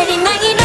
Saturday night